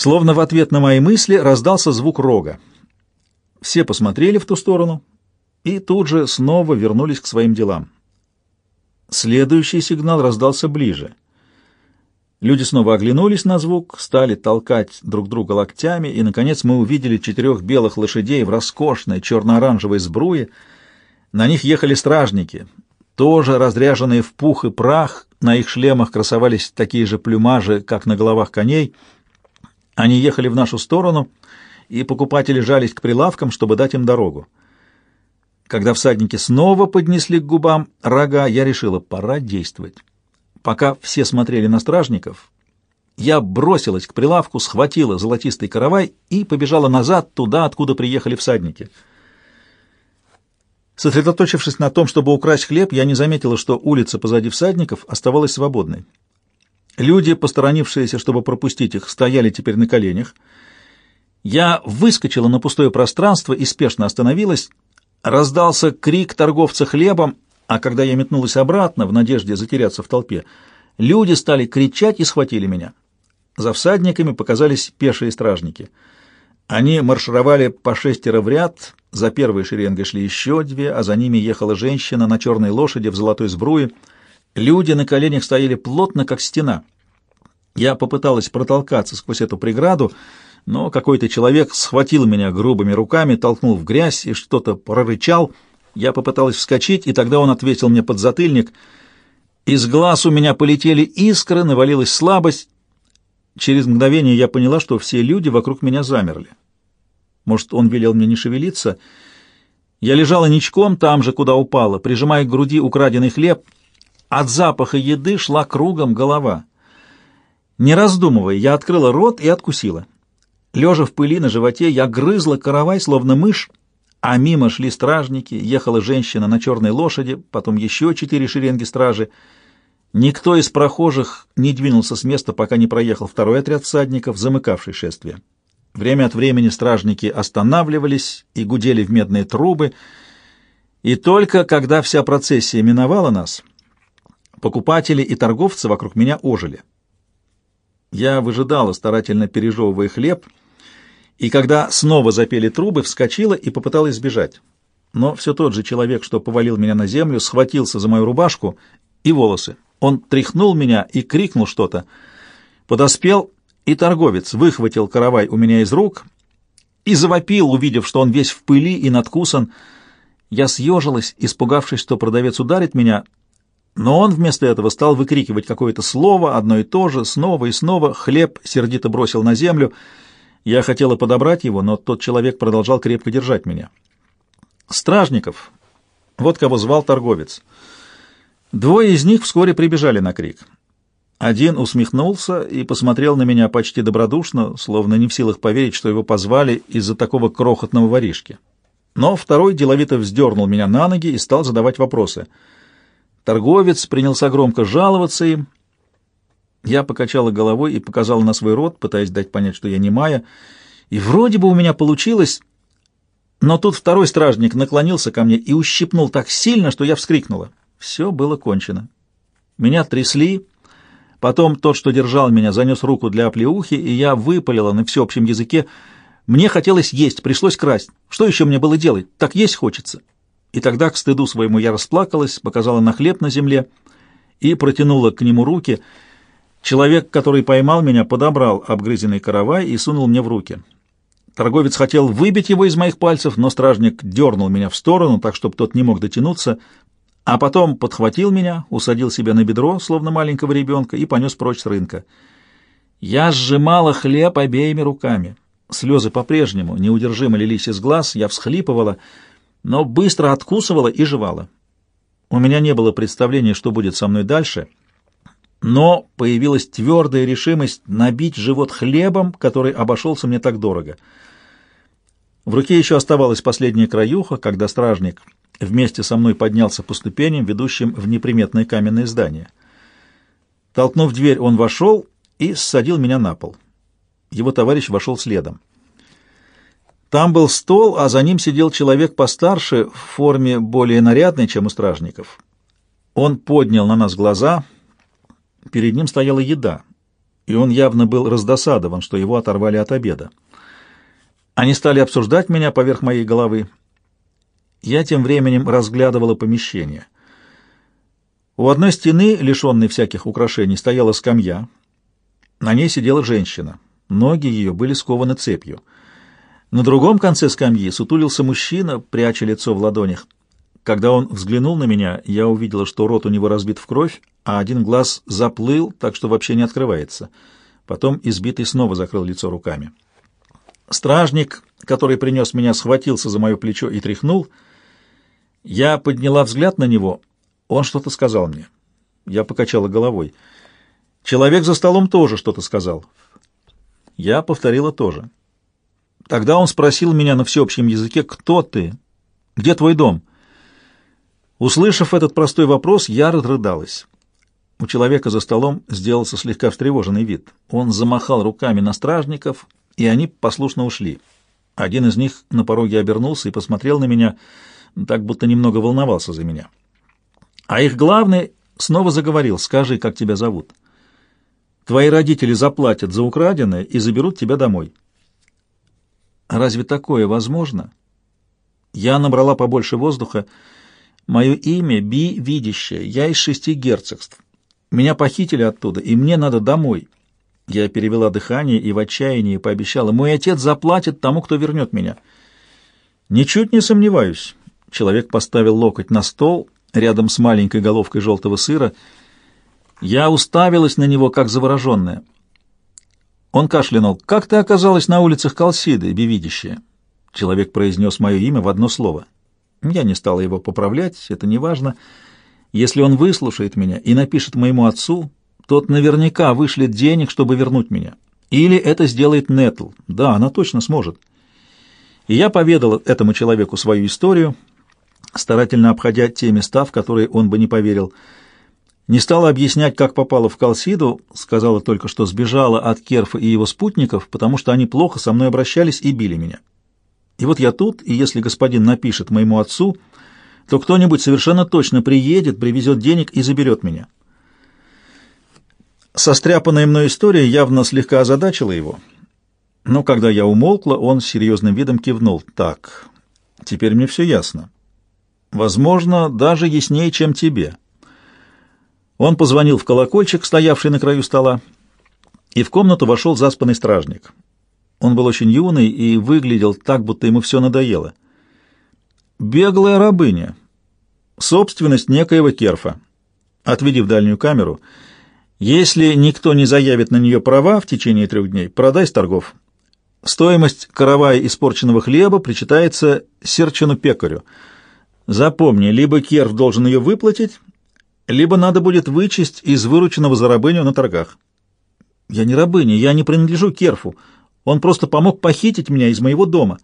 Словно в ответ на мои мысли раздался звук рога. Все посмотрели в ту сторону и тут же снова вернулись к своим делам. Следующий сигнал раздался ближе. Люди снова оглянулись на звук, стали толкать друг друга локтями, и, наконец, мы увидели четырех белых лошадей в роскошной черно-оранжевой сбруе. На них ехали стражники, тоже разряженные в пух и прах, на их шлемах красовались такие же плюмажи, как на головах коней. Они ехали в нашу сторону, и покупатели жались к прилавкам, чтобы дать им дорогу. Когда всадники снова поднесли к губам рога, я решила, пора действовать. Пока все смотрели на стражников, я бросилась к прилавку, схватила золотистый каравай и побежала назад, туда, откуда приехали всадники. Сосредоточившись на том, чтобы украсть хлеб, я не заметила, что улица позади всадников оставалась свободной. Люди, посторонившиеся, чтобы пропустить их, стояли теперь на коленях. Я выскочила на пустое пространство и спешно остановилась. Раздался крик торговца хлебом, а когда я метнулась обратно, в надежде затеряться в толпе, люди стали кричать и схватили меня. За всадниками показались пешие стражники. Они маршировали по шестеро в ряд, за первой шеренгой шли еще две, а за ними ехала женщина на черной лошади в золотой сбруе. Люди на коленях стояли плотно, как стена. Я попыталась протолкаться сквозь эту преграду, но какой-то человек схватил меня грубыми руками, толкнул в грязь и что-то прорычал — я попыталась вскочить, и тогда он ответил мне под затыльник. Из глаз у меня полетели искры, навалилась слабость. Через мгновение я поняла, что все люди вокруг меня замерли. Может, он велел мне не шевелиться? Я лежала ничком там же, куда упала, прижимая к груди украденный хлеб. От запаха еды шла кругом голова. Не раздумывая, я открыла рот и откусила. Лежа в пыли на животе, я грызла каравай, словно мышь, а мимо шли стражники, ехала женщина на черной лошади, потом еще четыре шеренги стражи. Никто из прохожих не двинулся с места, пока не проехал второй отряд всадников, замыкавший шествие. Время от времени стражники останавливались и гудели в медные трубы, и только когда вся процессия миновала нас, покупатели и торговцы вокруг меня ожили. Я выжидала, старательно пережевывая хлеб — и когда снова запели трубы, вскочила и попыталась сбежать. Но все тот же человек, что повалил меня на землю, схватился за мою рубашку и волосы. Он тряхнул меня и крикнул что-то. Подоспел, и торговец выхватил каравай у меня из рук и завопил, увидев, что он весь в пыли и надкусан. Я съежилась, испугавшись, что продавец ударит меня, но он вместо этого стал выкрикивать какое-то слово, одно и то же, снова и снова. Хлеб сердито бросил на землю — я хотела подобрать его, но тот человек продолжал крепко держать меня. Стражников. Вот кого звал торговец. Двое из них вскоре прибежали на крик. Один усмехнулся и посмотрел на меня почти добродушно, словно не в силах поверить, что его позвали из-за такого крохотного воришки. Но второй деловито вздернул меня на ноги и стал задавать вопросы. Торговец принялся громко жаловаться им, я покачала головой и показала на свой рот, пытаясь дать понять, что я не Майя, и вроде бы у меня получилось, но тут второй стражник наклонился ко мне и ущипнул так сильно, что я вскрикнула. Все было кончено. Меня трясли, потом тот, что держал меня, занес руку для оплеухи, и я выпалила на всеобщем языке. Мне хотелось есть, пришлось красть. Что еще мне было делать? Так есть хочется. И тогда, к стыду своему, я расплакалась, показала на хлеб на земле и протянула к нему руки — Человек, который поймал меня, подобрал обгрызенный каравай и сунул мне в руки. Торговец хотел выбить его из моих пальцев, но стражник дернул меня в сторону, так, чтобы тот не мог дотянуться, а потом подхватил меня, усадил себя на бедро, словно маленького ребенка, и понес прочь с рынка. Я сжимала хлеб обеими руками. Слезы по-прежнему неудержимо лились из глаз, я всхлипывала, но быстро откусывала и жевала. У меня не было представления, что будет со мной дальше — но появилась твердая решимость набить живот хлебом, который обошелся мне так дорого. В руке еще оставалась последняя краюха, когда стражник вместе со мной поднялся по ступеням, ведущим в неприметное каменное здание. Толкнув дверь, он вошел и ссадил меня на пол. Его товарищ вошел следом. Там был стол, а за ним сидел человек постарше, в форме более нарядной, чем у стражников. Он поднял на нас глаза — Перед ним стояла еда, и он явно был раздосадован, что его оторвали от обеда. Они стали обсуждать меня поверх моей головы. Я тем временем разглядывала помещение. У одной стены, лишенной всяких украшений, стояла скамья. На ней сидела женщина. Ноги ее были скованы цепью. На другом конце скамьи сутулился мужчина, пряча лицо в ладонях. Когда он взглянул на меня, я увидела, что рот у него разбит в кровь, а один глаз заплыл, так что вообще не открывается. Потом избитый снова закрыл лицо руками. Стражник, который принес меня, схватился за мое плечо и тряхнул. Я подняла взгляд на него. Он что-то сказал мне. Я покачала головой. Человек за столом тоже что-то сказал. Я повторила тоже. Тогда он спросил меня на всеобщем языке, «Кто ты? Где твой дом?» Услышав этот простой вопрос, я разрыдалась. У человека за столом сделался слегка встревоженный вид. Он замахал руками на стражников, и они послушно ушли. Один из них на пороге обернулся и посмотрел на меня, так будто немного волновался за меня. А их главный снова заговорил, «Скажи, как тебя зовут? Твои родители заплатят за украденное и заберут тебя домой». Разве такое возможно? Я набрала побольше воздуха, Мое имя Би Видящее, я из шести герцогств. Меня похитили оттуда, и мне надо домой. Я перевела дыхание и в отчаянии пообещала, мой отец заплатит тому, кто вернет меня. Ничуть не сомневаюсь. Человек поставил локоть на стол рядом с маленькой головкой желтого сыра. Я уставилась на него, как завороженная. Он кашлянул. «Как ты оказалась на улицах Калсиды, бивидящая?» Человек произнес мое имя в одно слово. Я не стала его поправлять, это не важно. Если он выслушает меня и напишет моему отцу, тот наверняка вышлет денег, чтобы вернуть меня. Или это сделает Нетл. Да, она точно сможет. И я поведала этому человеку свою историю, старательно обходя те места, в которые он бы не поверил. Не стала объяснять, как попала в Калсиду, сказала только, что сбежала от Керфа и его спутников, потому что они плохо со мной обращались и били меня. И вот я тут, и если господин напишет моему отцу, то кто-нибудь совершенно точно приедет, привезет денег и заберет меня. Состряпанная мной история явно слегка озадачила его. Но когда я умолкла, он с серьезным видом кивнул. «Так, теперь мне все ясно. Возможно, даже яснее, чем тебе». Он позвонил в колокольчик, стоявший на краю стола, и в комнату вошел заспанный стражник. Он был очень юный и выглядел так, будто ему все надоело. «Беглая рабыня. Собственность некоего керфа. Отведи в дальнюю камеру. Если никто не заявит на нее права в течение трех дней, продай с торгов. Стоимость каравая испорченного хлеба причитается серчину-пекарю. Запомни, либо керф должен ее выплатить, либо надо будет вычесть из вырученного за рабыню на торгах. Я не рабыня, я не принадлежу керфу». Он просто помог похитить меня из моего дома.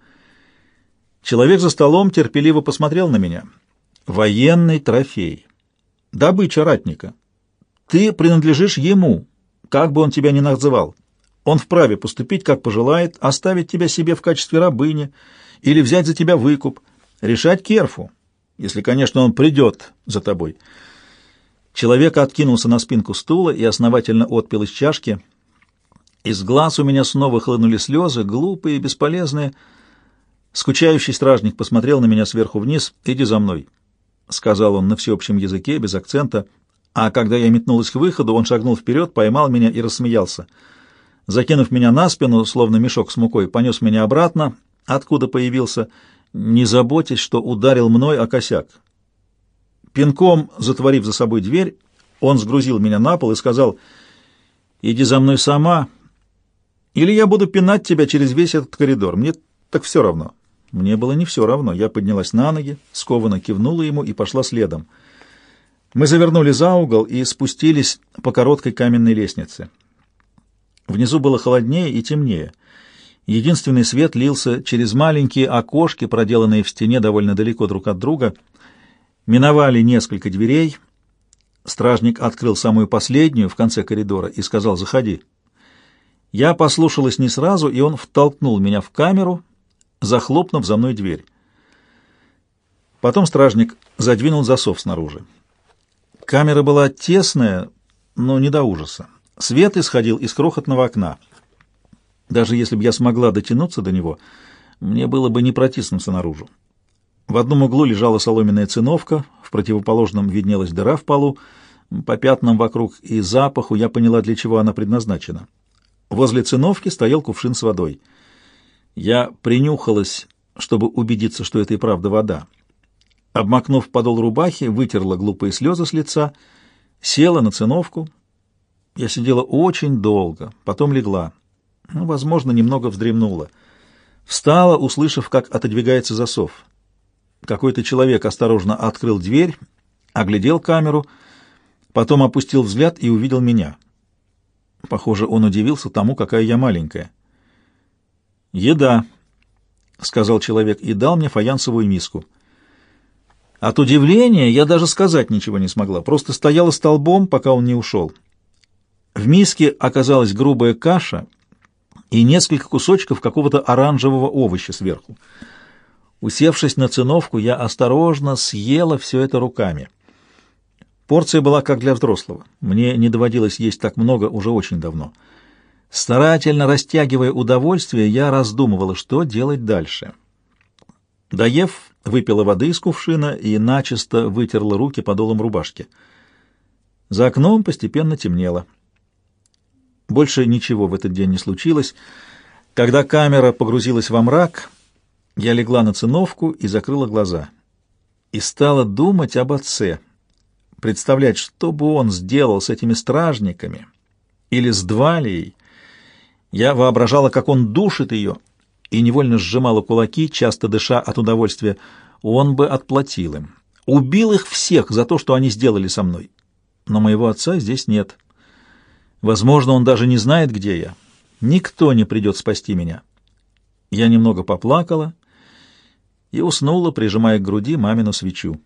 Человек за столом терпеливо посмотрел на меня. Военный трофей. Добыча ратника. Ты принадлежишь ему, как бы он тебя ни называл. Он вправе поступить, как пожелает, оставить тебя себе в качестве рабыни или взять за тебя выкуп, решать керфу, если, конечно, он придет за тобой. Человек откинулся на спинку стула и основательно отпил из чашки — из глаз у меня снова хлынули слезы, глупые, бесполезные. Скучающий стражник посмотрел на меня сверху вниз. «Иди за мной», — сказал он на всеобщем языке, без акцента. А когда я метнулась к выходу, он шагнул вперед, поймал меня и рассмеялся. Закинув меня на спину, словно мешок с мукой, понес меня обратно, откуда появился, не заботясь, что ударил мной о косяк. Пинком, затворив за собой дверь, он сгрузил меня на пол и сказал, «Иди за мной сама, или я буду пинать тебя через весь этот коридор. Мне так все равно». Мне было не все равно. Я поднялась на ноги, скованно кивнула ему и пошла следом. Мы завернули за угол и спустились по короткой каменной лестнице. Внизу было холоднее и темнее. Единственный свет лился через маленькие окошки, проделанные в стене довольно далеко друг от друга. Миновали несколько дверей. Стражник открыл самую последнюю в конце коридора и сказал «Заходи». Я послушалась не сразу, и он втолкнул меня в камеру, захлопнув за мной дверь. Потом стражник задвинул засов снаружи. Камера была тесная, но не до ужаса. Свет исходил из крохотного окна. Даже если бы я смогла дотянуться до него, мне было бы не протиснуться наружу. В одном углу лежала соломенная циновка, в противоположном виднелась дыра в полу, по пятнам вокруг и запаху я поняла, для чего она предназначена. Возле циновки стоял кувшин с водой. Я принюхалась, чтобы убедиться, что это и правда вода. Обмакнув подол рубахи, вытерла глупые слезы с лица, села на циновку. Я сидела очень долго, потом легла. Ну, возможно, немного вздремнула. Встала, услышав, как отодвигается засов. Какой-то человек осторожно открыл дверь, оглядел камеру, потом опустил взгляд и увидел меня. Похоже, он удивился тому, какая я маленькая. «Еда», — сказал человек и дал мне фаянсовую миску. От удивления я даже сказать ничего не смогла, просто стояла столбом, пока он не ушел. В миске оказалась грубая каша и несколько кусочков какого-то оранжевого овоща сверху. Усевшись на циновку, я осторожно съела все это руками. Порция была как для взрослого. Мне не доводилось есть так много уже очень давно. Старательно растягивая удовольствие, я раздумывала, что делать дальше. Доев, выпила воды из кувшина и начисто вытерла руки подолом рубашки. За окном постепенно темнело. Больше ничего в этот день не случилось. Когда камера погрузилась во мрак, я легла на циновку и закрыла глаза. И стала думать об отце, представлять, что бы он сделал с этими стражниками или с Двалией. Я воображала, как он душит ее, и невольно сжимала кулаки, часто дыша от удовольствия. Он бы отплатил им. Убил их всех за то, что они сделали со мной. Но моего отца здесь нет. Возможно, он даже не знает, где я. Никто не придет спасти меня. Я немного поплакала и уснула, прижимая к груди мамину свечу.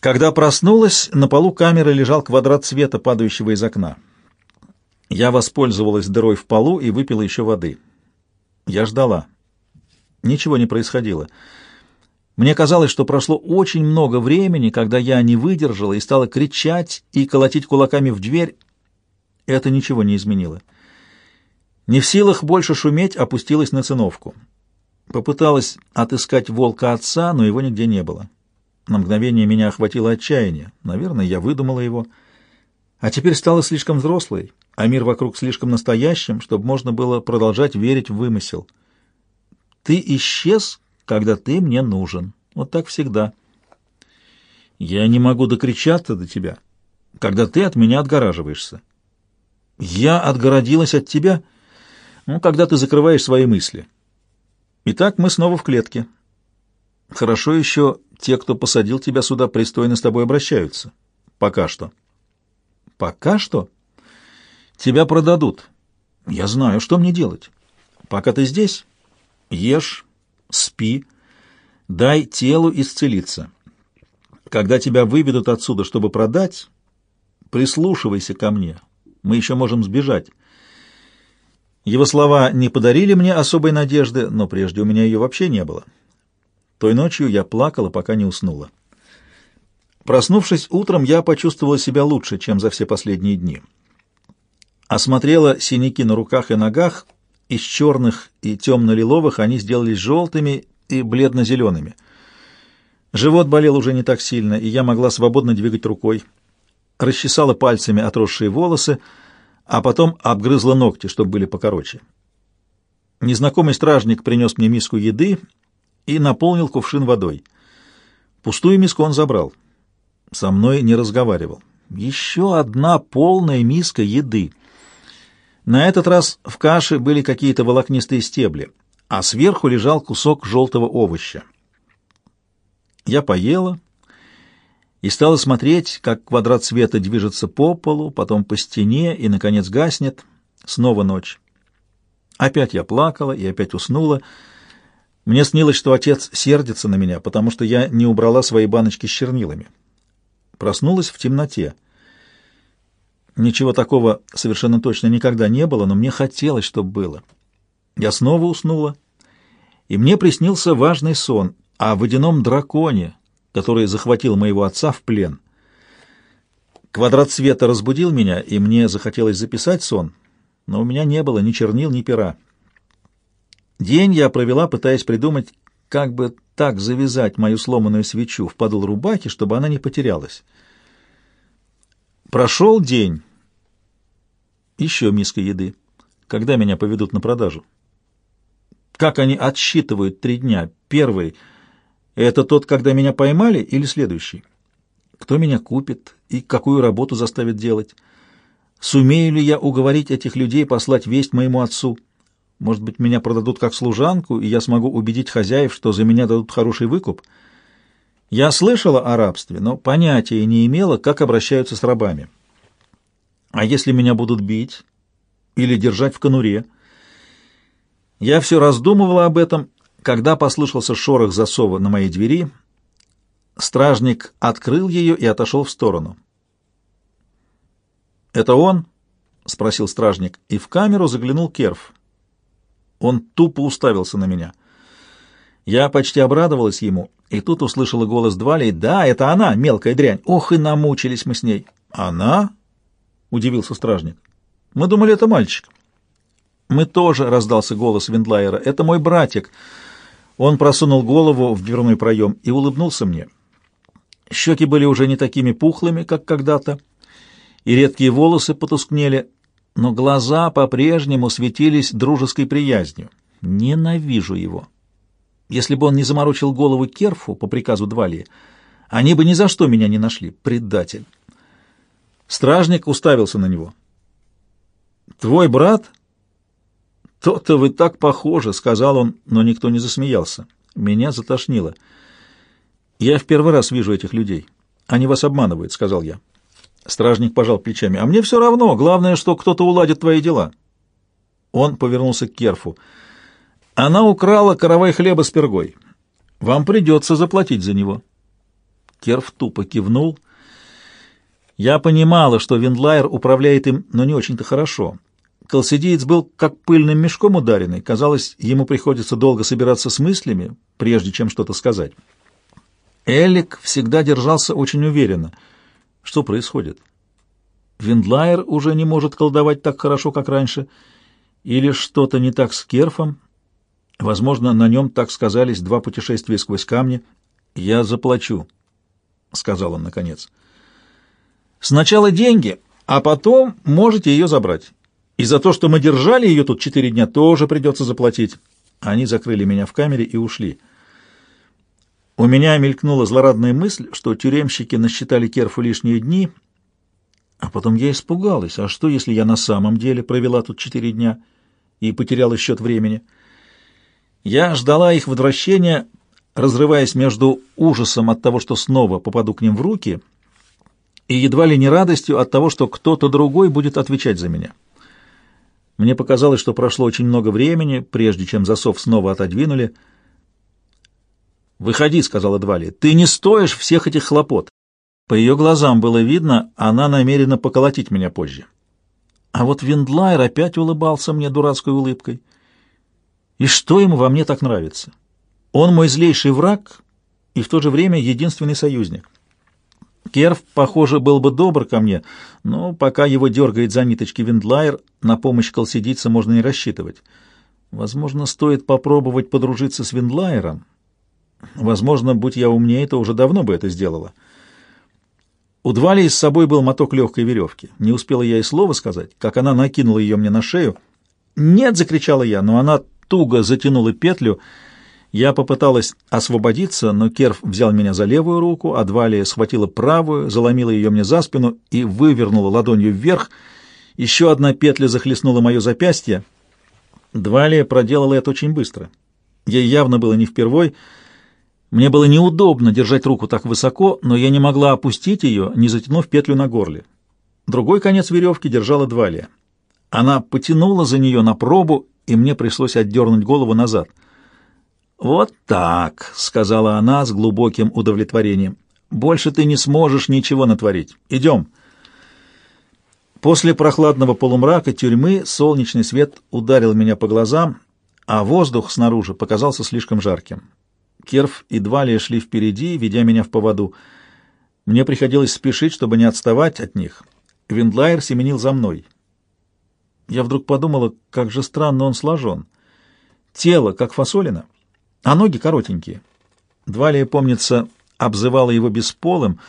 Когда проснулась, на полу камеры лежал квадрат света, падающего из окна. Я воспользовалась дырой в полу и выпила еще воды. Я ждала. Ничего не происходило. Мне казалось, что прошло очень много времени, когда я не выдержала и стала кричать и колотить кулаками в дверь. Это ничего не изменило. Не в силах больше шуметь, опустилась на циновку. Попыталась отыскать волка отца, но его нигде не было. На мгновение меня охватило отчаяние. Наверное, я выдумала его. А теперь стала слишком взрослой, а мир вокруг слишком настоящим, чтобы можно было продолжать верить в вымысел. Ты исчез, когда ты мне нужен. Вот так всегда. Я не могу докричаться до тебя, когда ты от меня отгораживаешься. Я отгородилась от тебя, ну, когда ты закрываешь свои мысли. Итак, мы снова в клетке. Хорошо еще те, кто посадил тебя сюда, пристойно с тобой обращаются. Пока что. Пока что? Тебя продадут. Я знаю, что мне делать. Пока ты здесь, ешь, спи, дай телу исцелиться. Когда тебя выведут отсюда, чтобы продать, прислушивайся ко мне. Мы еще можем сбежать. Его слова не подарили мне особой надежды, но прежде у меня ее вообще не было. Той ночью я плакала, пока не уснула. Проснувшись утром, я почувствовала себя лучше, чем за все последние дни. Осмотрела синяки на руках и ногах, из черных и темно-лиловых они сделались желтыми и бледно-зелеными. Живот болел уже не так сильно, и я могла свободно двигать рукой. Расчесала пальцами отросшие волосы, а потом обгрызла ногти, чтобы были покороче. Незнакомый стражник принес мне миску еды и наполнил кувшин водой. Пустую миску он забрал. Со мной не разговаривал. Еще одна полная миска еды. На этот раз в каше были какие-то волокнистые стебли, а сверху лежал кусок желтого овоща. Я поела и стала смотреть, как квадрат света движется по полу, потом по стене и, наконец, гаснет. Снова ночь. Опять я плакала и опять уснула. Мне снилось, что отец сердится на меня, потому что я не убрала свои баночки с чернилами. Проснулась в темноте. Ничего такого совершенно точно никогда не было, но мне хотелось, чтобы было. Я снова уснула, и мне приснился важный сон о водяном драконе, который захватил моего отца в плен. Квадрат света разбудил меня, и мне захотелось записать сон, но у меня не было ни чернил, ни пера. День я провела, пытаясь придумать, как бы так завязать мою сломанную свечу в подол рубахи, чтобы она не потерялась. Прошел день. Еще миска еды. Когда меня поведут на продажу? Как они отсчитывают три дня? Первый — это тот, когда меня поймали, или следующий? Кто меня купит и какую работу заставит делать? Сумею ли я уговорить этих людей послать весть моему отцу? Может быть, меня продадут как служанку, и я смогу убедить хозяев, что за меня дадут хороший выкуп? Я слышала о рабстве, но понятия не имела, как обращаются с рабами. А если меня будут бить или держать в конуре? Я все раздумывала об этом, когда послышался шорох засова на моей двери. Стражник открыл ее и отошел в сторону. «Это он?» — спросил стражник, и в камеру заглянул Керф. Он тупо уставился на меня. Я почти обрадовалась ему, и тут услышала голос Двали. «Да, это она, мелкая дрянь! Ох, и намучились мы с ней!» «Она?» — удивился стражник. «Мы думали, это мальчик». «Мы тоже», — раздался голос Виндлайера. «Это мой братик». Он просунул голову в дверной проем и улыбнулся мне. Щеки были уже не такими пухлыми, как когда-то, и редкие волосы потускнели, но глаза по-прежнему светились дружеской приязнью. Ненавижу его. Если бы он не заморочил голову Керфу по приказу Двалии, они бы ни за что меня не нашли. Предатель. Стражник уставился на него. «Твой брат?» «То-то вы так похожи», — сказал он, но никто не засмеялся. Меня затошнило. «Я в первый раз вижу этих людей. Они вас обманывают», — сказал я. Стражник пожал плечами. «А мне все равно. Главное, что кто-то уладит твои дела». Он повернулся к Керфу. «Она украла каравай хлеба с пергой. Вам придется заплатить за него». Керф тупо кивнул. Я понимала, что Виндлайер управляет им, но не очень-то хорошо. Колсидиец был как пыльным мешком ударенный. Казалось, ему приходится долго собираться с мыслями, прежде чем что-то сказать. Элик всегда держался очень уверенно — что происходит? Виндлайер уже не может колдовать так хорошо, как раньше, или что-то не так с Керфом? Возможно, на нем так сказались два путешествия сквозь камни. «Я заплачу», — сказал он наконец. «Сначала деньги, а потом можете ее забрать. И за то, что мы держали ее тут четыре дня, тоже придется заплатить». Они закрыли меня в камере и ушли. У меня мелькнула злорадная мысль, что тюремщики насчитали Керфу лишние дни, а потом я испугалась. А что, если я на самом деле провела тут четыре дня и потеряла счет времени? Я ждала их возвращения, разрываясь между ужасом от того, что снова попаду к ним в руки, и едва ли не радостью от того, что кто-то другой будет отвечать за меня. Мне показалось, что прошло очень много времени, прежде чем засов снова отодвинули, «Выходи», — сказала Двали, — «ты не стоишь всех этих хлопот». По ее глазам было видно, она намерена поколотить меня позже. А вот Виндлайер опять улыбался мне дурацкой улыбкой. И что ему во мне так нравится? Он мой злейший враг и в то же время единственный союзник. Керв, похоже, был бы добр ко мне, но пока его дергает за ниточки Виндлайер, на помощь колсидийца можно не рассчитывать. Возможно, стоит попробовать подружиться с Виндлайером, Возможно, будь я умнее, то уже давно бы это сделала. У Двали с собой был моток легкой веревки. Не успела я и слова сказать, как она накинула ее мне на шею. «Нет!» — закричала я, но она туго затянула петлю. Я попыталась освободиться, но Керф взял меня за левую руку, а Двалия схватила правую, заломила ее мне за спину и вывернула ладонью вверх. Еще одна петля захлестнула мое запястье. Двалия проделала это очень быстро. Ей явно было не впервой — мне было неудобно держать руку так высоко, но я не могла опустить ее, не затянув петлю на горле. Другой конец веревки держала Двалия. Она потянула за нее на пробу, и мне пришлось отдернуть голову назад. «Вот так», — сказала она с глубоким удовлетворением. «Больше ты не сможешь ничего натворить. Идем». После прохладного полумрака тюрьмы солнечный свет ударил меня по глазам, а воздух снаружи показался слишком жарким. Керф и Двалия шли впереди, ведя меня в поводу. Мне приходилось спешить, чтобы не отставать от них. Виндлайер семенил за мной. Я вдруг подумала, как же странно он сложен. Тело, как фасолина, а ноги коротенькие. Двалия, помнится, обзывала его бесполым.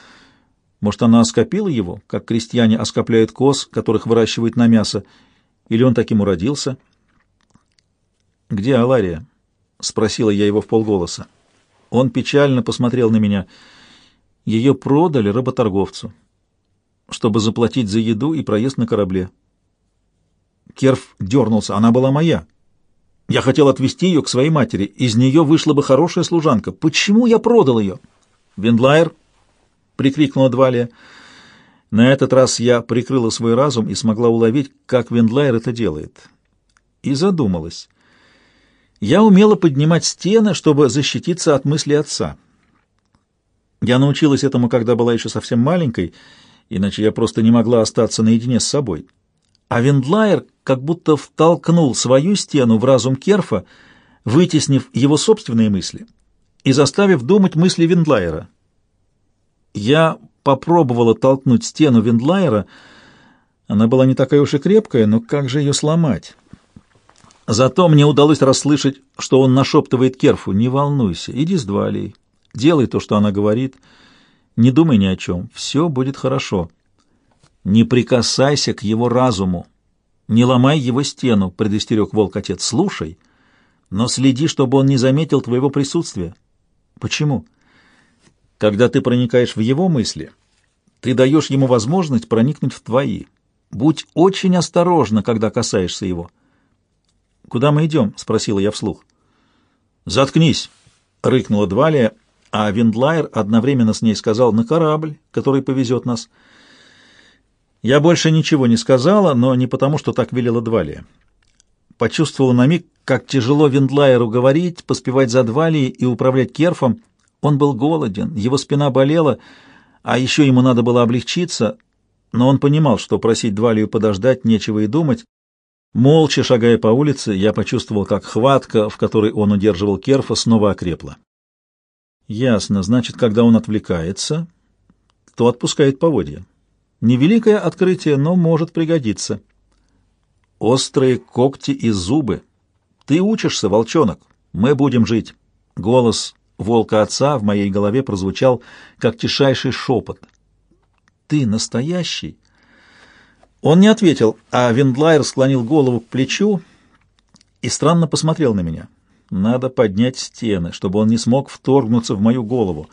Может, она оскопила его, как крестьяне оскопляют коз, которых выращивают на мясо, или он таким уродился? «Где Алария?» — спросила я его в полголоса. Он печально посмотрел на меня. Ее продали работорговцу, чтобы заплатить за еду и проезд на корабле. Керф дернулся. Она была моя. Я хотел отвезти ее к своей матери. Из нее вышла бы хорошая служанка. Почему я продал ее? Вендлайер, прикрикнула Двалия. На этот раз я прикрыла свой разум и смогла уловить, как Вендлайер это делает. И задумалась. Я умела поднимать стены, чтобы защититься от мысли отца. Я научилась этому, когда была еще совсем маленькой, иначе я просто не могла остаться наедине с собой. А Вендлайер как будто втолкнул свою стену в разум Керфа, вытеснив его собственные мысли и заставив думать мысли Вендлайера. Я попробовала толкнуть стену Вендлайера. Она была не такая уж и крепкая, но как же ее сломать? Зато мне удалось расслышать, что он нашептывает Керфу, «Не волнуйся, иди с Двалей, делай то, что она говорит, не думай ни о чем, все будет хорошо. Не прикасайся к его разуму, не ломай его стену», — предостерег волк-отец. «Слушай, но следи, чтобы он не заметил твоего присутствия». «Почему?» «Когда ты проникаешь в его мысли, ты даешь ему возможность проникнуть в твои. Будь очень осторожна, когда касаешься его». «Куда мы идем?» — спросила я вслух. «Заткнись!» — рыкнула Двалия, а Виндлайер одновременно с ней сказал «на корабль, который повезет нас». Я больше ничего не сказала, но не потому, что так велела Двалия. Почувствовала на миг, как тяжело Виндлайеру говорить, поспевать за Двалией и управлять Керфом. Он был голоден, его спина болела, а еще ему надо было облегчиться, но он понимал, что просить Двалию подождать нечего и думать, Молча шагая по улице, я почувствовал, как хватка, в которой он удерживал Керфа, снова окрепла. Ясно, значит, когда он отвлекается, то отпускает поводья. Невеликое открытие, но может пригодиться. Острые когти и зубы. Ты учишься, волчонок. Мы будем жить. Голос волка отца в моей голове прозвучал, как тишайший шепот. Ты настоящий? Он не ответил, а Виндлайер склонил голову к плечу и странно посмотрел на меня. Надо поднять стены, чтобы он не смог вторгнуться в мою голову.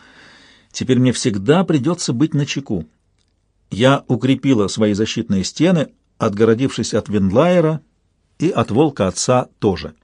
Теперь мне всегда придется быть начеку. Я укрепила свои защитные стены, отгородившись от Виндлайера и от волка отца тоже.